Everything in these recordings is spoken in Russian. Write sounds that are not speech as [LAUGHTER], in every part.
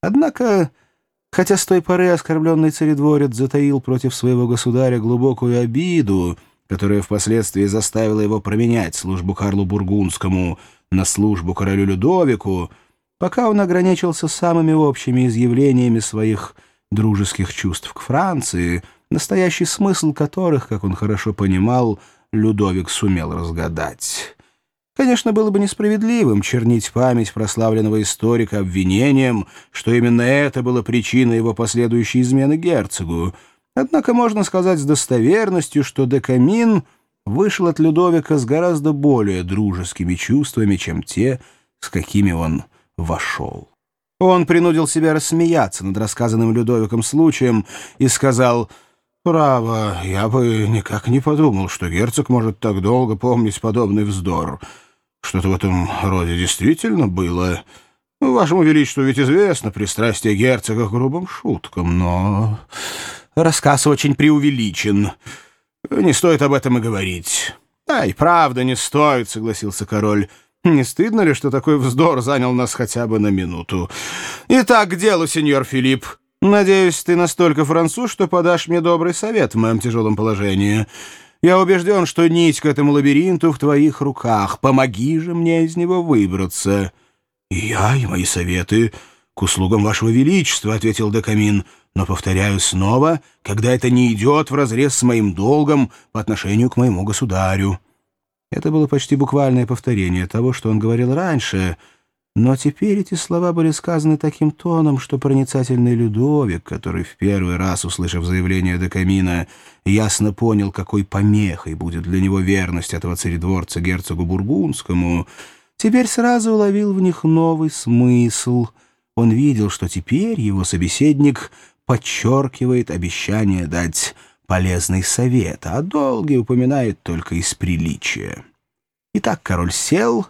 Однако, хотя с той поры оскорбленный царедворец затаил против своего государя глубокую обиду, которая впоследствии заставила его променять службу Карлу Бургундскому на службу королю Людовику, пока он ограничился самыми общими изъявлениями своих дружеских чувств к Франции, настоящий смысл которых, как он хорошо понимал, Людовик сумел разгадать. Конечно, было бы несправедливым чернить память прославленного историка обвинением, что именно это было причиной его последующей измены герцогу. Однако можно сказать с достоверностью, что Декамин вышел от Людовика с гораздо более дружескими чувствами, чем те, с какими он вошел. Он принудил себя рассмеяться над рассказанным Людовиком случаем и сказал «Право, я бы никак не подумал, что герцог может так долго помнить подобный вздор». Что-то в этом роде действительно было. Вашему Величеству ведь известно пристрастие герцога к грубым шуткам, но рассказ очень преувеличен. Не стоит об этом и говорить. — Ай, правда, не стоит, — согласился король. — Не стыдно ли, что такой вздор занял нас хотя бы на минуту? Итак, к делу, сеньор Филипп. Надеюсь, ты настолько француз, что подашь мне добрый совет в моем тяжелом положении. Я убежден, что нить к этому лабиринту в твоих руках. Помоги же мне из него выбраться». «И я, и мои советы к услугам вашего величества», — ответил Декамин. «Но, повторяю снова, когда это не идет вразрез с моим долгом по отношению к моему государю». Это было почти буквальное повторение того, что он говорил раньше — но теперь эти слова были сказаны таким тоном, что проницательный Людовик, который в первый раз, услышав заявление Декамина, ясно понял, какой помехой будет для него верность этого царедворца герцогу Бургундскому, теперь сразу уловил в них новый смысл. Он видел, что теперь его собеседник подчеркивает обещание дать полезный совет, а долгий упоминает только из приличия. Итак, король сел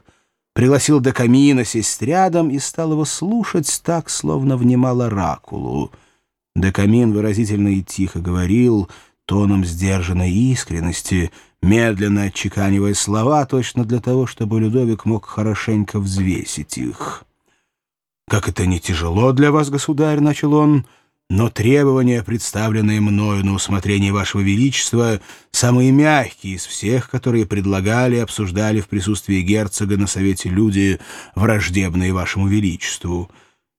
пригласил до камина сесть рядом и стал его слушать так, словно внимал оракулу. Декамин выразительно и тихо говорил, тоном сдержанной искренности, медленно отчеканивая слова, точно для того, чтобы Людовик мог хорошенько взвесить их. «Как это не тяжело для вас, государь», — начал он, — но требования, представленные мною на усмотрение вашего величества, самые мягкие из всех, которые предлагали и обсуждали в присутствии герцога на совете люди, враждебные вашему величеству.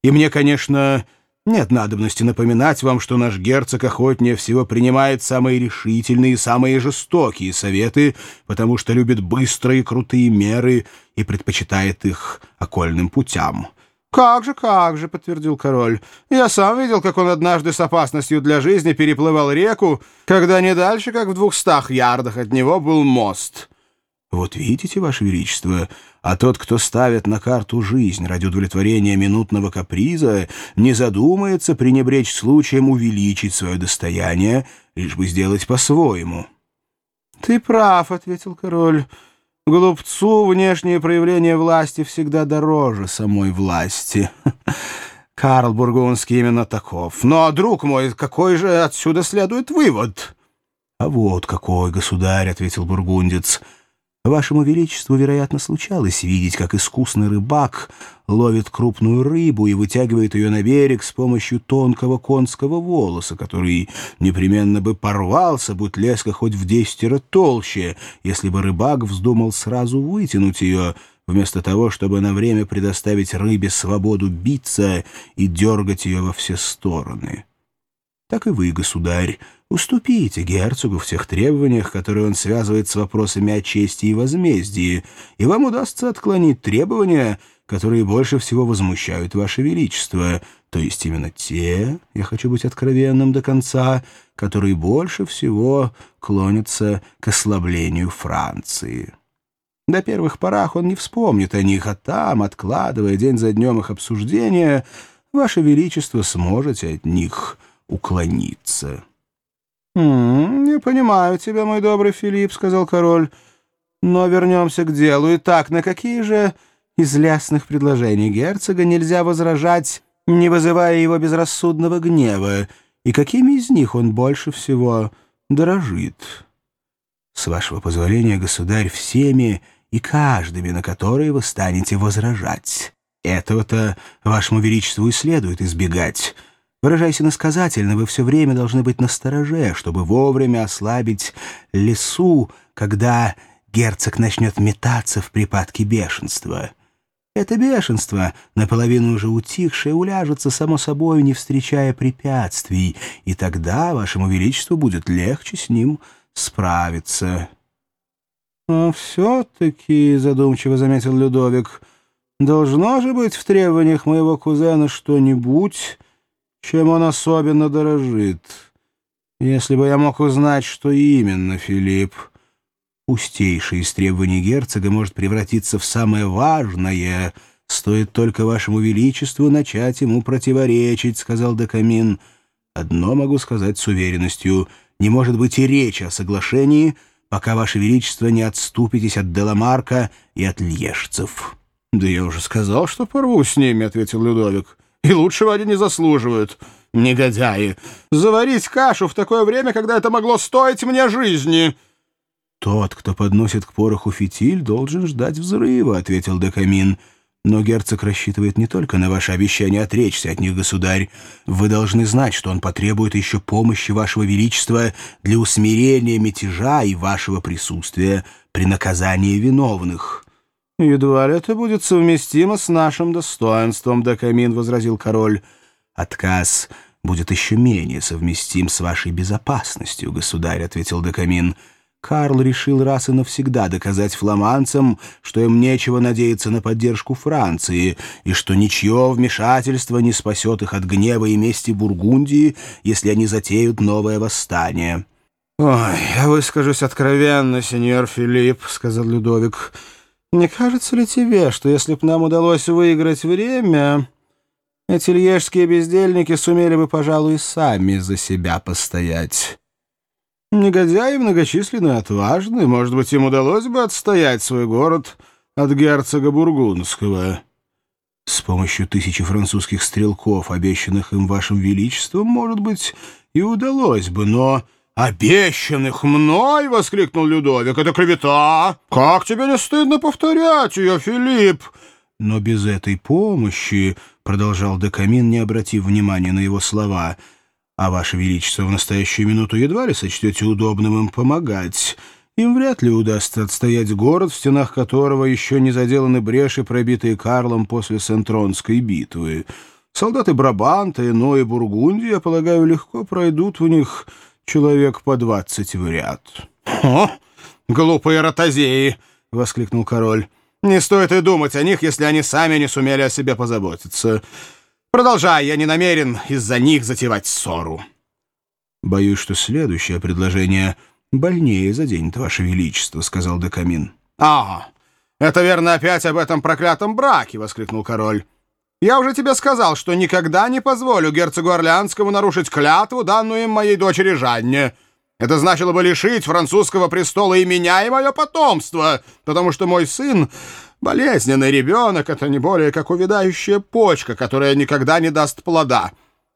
И мне, конечно, нет надобности напоминать вам, что наш герцог охотнее всего принимает самые решительные и самые жестокие советы, потому что любит быстрые и крутые меры и предпочитает их окольным путям». «Как же, как же», — подтвердил король. «Я сам видел, как он однажды с опасностью для жизни переплывал реку, когда не дальше, как в двухстах ярдах от него был мост». «Вот видите, Ваше Величество, а тот, кто ставит на карту жизнь ради удовлетворения минутного каприза, не задумается пренебречь случаем увеличить свое достояние, лишь бы сделать по-своему». «Ты прав», — ответил король. Глупцу внешние проявления власти всегда дороже самой власти. [LAUGHS] Карл Бургундский именно таков. Но, друг мой, какой же отсюда следует вывод? — А вот какой, государь, — ответил бургундец, — Вашему Величеству, вероятно, случалось видеть, как искусный рыбак ловит крупную рыбу и вытягивает ее на берег с помощью тонкого конского волоса, который непременно бы порвался, будь леска хоть в десятеро толще, если бы рыбак вздумал сразу вытянуть ее, вместо того, чтобы на время предоставить рыбе свободу биться и дергать ее во все стороны. Так и вы, государь, уступите герцогу в тех требованиях, которые он связывает с вопросами о чести и возмездии, и вам удастся отклонить требования, которые больше всего возмущают ваше величество, то есть именно те, я хочу быть откровенным до конца, которые больше всего клонятся к ослаблению Франции. До первых порах он не вспомнит о них, а там, откладывая день за днем их обсуждения, ваше величество сможете от них уклониться. «М «Не понимаю тебя, мой добрый Филипп», — сказал король. «Но вернемся к делу. Итак, на какие же из лясных предложений герцога нельзя возражать, не вызывая его безрассудного гнева, и какими из них он больше всего дорожит?» «С вашего позволения, государь, всеми и каждыми, на которые вы станете возражать». Этого-то вашему величеству и следует избегать. Выражаясь иносказательно, вы все время должны быть настороже, чтобы вовремя ослабить лесу, когда герцог начнет метаться в припадке бешенства. Это бешенство, наполовину уже утихшее, уляжется само собой, не встречая препятствий, и тогда вашему величеству будет легче с ним справиться. «А все-таки», — задумчиво заметил Людовик, — «должно же быть в требованиях моего кузена что-нибудь, чем он особенно дорожит. Если бы я мог узнать, что именно, Филипп, пустейшее из требований герцога может превратиться в самое важное, стоит только вашему величеству начать ему противоречить, — сказал Декамин. Одно могу сказать с уверенностью — не может быть и речи о соглашении, пока ваше величество не отступитесь от Деламарка и от льежцев. — Да я уже сказал, что порву с ними, — ответил Людовик и лучшего они не заслуживают. Негодяи! Заварить кашу в такое время, когда это могло стоить мне жизни!» «Тот, кто подносит к пороху фитиль, должен ждать взрыва», — ответил Декамин. «Но герцог рассчитывает не только на ваше обещание отречься от них, государь. Вы должны знать, что он потребует еще помощи вашего величества для усмирения мятежа и вашего присутствия при наказании виновных». «Едва ли это будет совместимо с нашим достоинством», — Декамин возразил король. «Отказ будет еще менее совместим с вашей безопасностью, государь», — ответил Декамин. Карл решил раз и навсегда доказать фламандцам, что им нечего надеяться на поддержку Франции, и что ничье вмешательство не спасет их от гнева и мести Бургундии, если они затеют новое восстание. «Ой, я выскажусь откровенно, сеньор Филипп», — сказал Людовик, — не кажется ли тебе, что если б нам удалось выиграть время, эти льежские бездельники сумели бы, пожалуй, сами за себя постоять? Негодяи многочисленные, отважные, может быть, им удалось бы отстоять свой город от герцога Бургундского. С помощью тысячи французских стрелков, обещанных им вашим величеством, может быть, и удалось бы, но... «Обещанных мной!» — воскликнул Людовик. «Это клевета! Как тебе не стыдно повторять ее, Филипп?» «Но без этой помощи...» — продолжал Декамин, не обратив внимания на его слова. «А ваше величество в настоящую минуту едва ли сочтете удобным им помогать. Им вряд ли удастся отстоять город, в стенах которого еще не заделаны бреши, пробитые Карлом после Сентронской битвы. Солдаты Брабанта, Ино и Бургундии, я полагаю, легко пройдут в них...» человек по двадцать в ряд. «О, глупые ротозеи!» — воскликнул король. «Не стоит и думать о них, если они сами не сумели о себе позаботиться. Продолжай, я не намерен из-за них затевать ссору». «Боюсь, что следующее предложение больнее заденет Ваше Величество», — сказал Декамин. «Ага, это верно опять об этом проклятом браке!» — воскликнул король. Я уже тебе сказал, что никогда не позволю герцогу Орлеанскому нарушить клятву, данную им моей дочери Жанне. Это значило бы лишить французского престола и меня, и мое потомство, потому что мой сын — болезненный ребенок, это не более как увядающая почка, которая никогда не даст плода».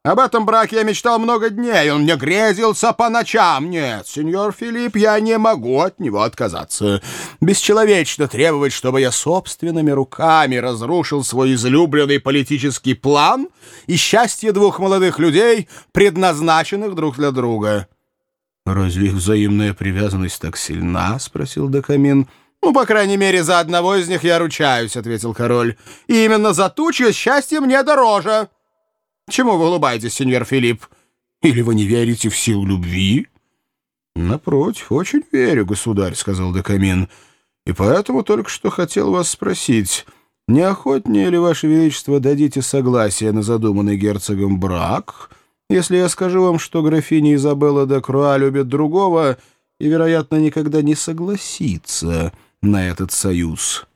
Об этом браке я мечтал много дней, он мне грезился по ночам. Нет, сеньор Филипп, я не могу от него отказаться. Бесчеловечно требовать, чтобы я собственными руками разрушил свой излюбленный политический план и счастье двух молодых людей, предназначенных друг для друга. «Разве их взаимная привязанность так сильна?» — спросил Декамин. «Ну, по крайней мере, за одного из них я ручаюсь», — ответил король. «И именно за ту, чье счастье мне дороже». Чему вы улыбаетесь, сеньор Филипп? Или вы не верите в силу любви? Напротив, очень верю, государь, сказал Декамин. И поэтому только что хотел вас спросить, не охотнее ли, ваше величество, дадите согласие на задуманный герцогом брак, если я скажу вам, что графиня Изабелла де Круа любит другого и, вероятно, никогда не согласится на этот союз?»